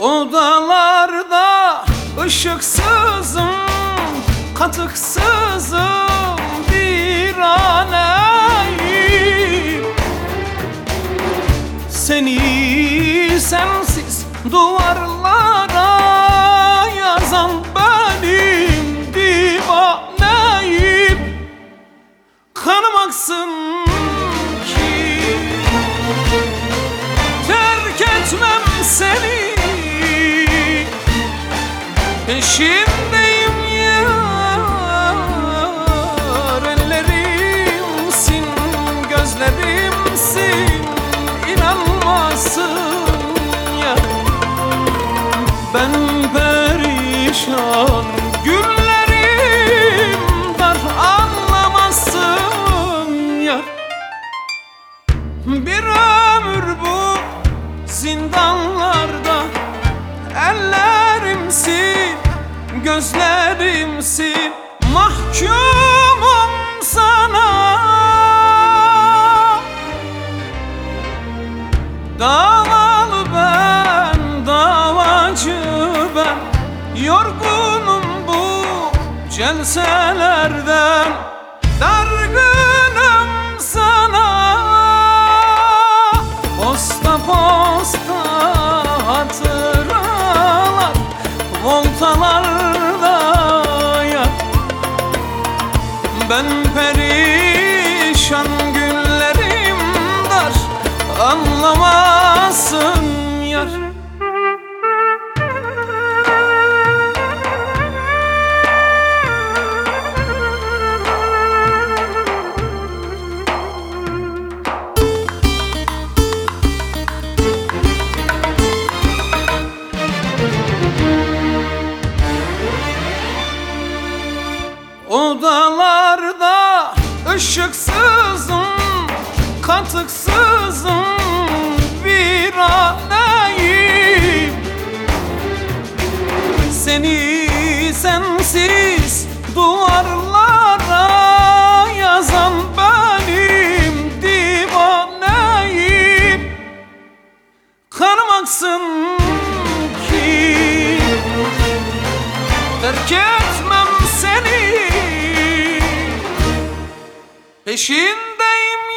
Odalarda ışıksızım, katıksızım bir aneyim. Seni sensiz duvarlara yazan Peşindeyim yar Ellerimsin, gözlerimsin inanmasın ya Ben perişan Günlerim dar anlamazsın ya bir ömür bu zindanlarda Ellerimsin, gözlerimsin Mahkumum sana. Davalı ben, davacı ben. Yorgunum bu celselerden Odalarda ışıksızım Katıksızım bir aneyim Seni sensiz duvarlara yazan benim divaneyim. Kanım aksın ki Terk etmem Peşindeyim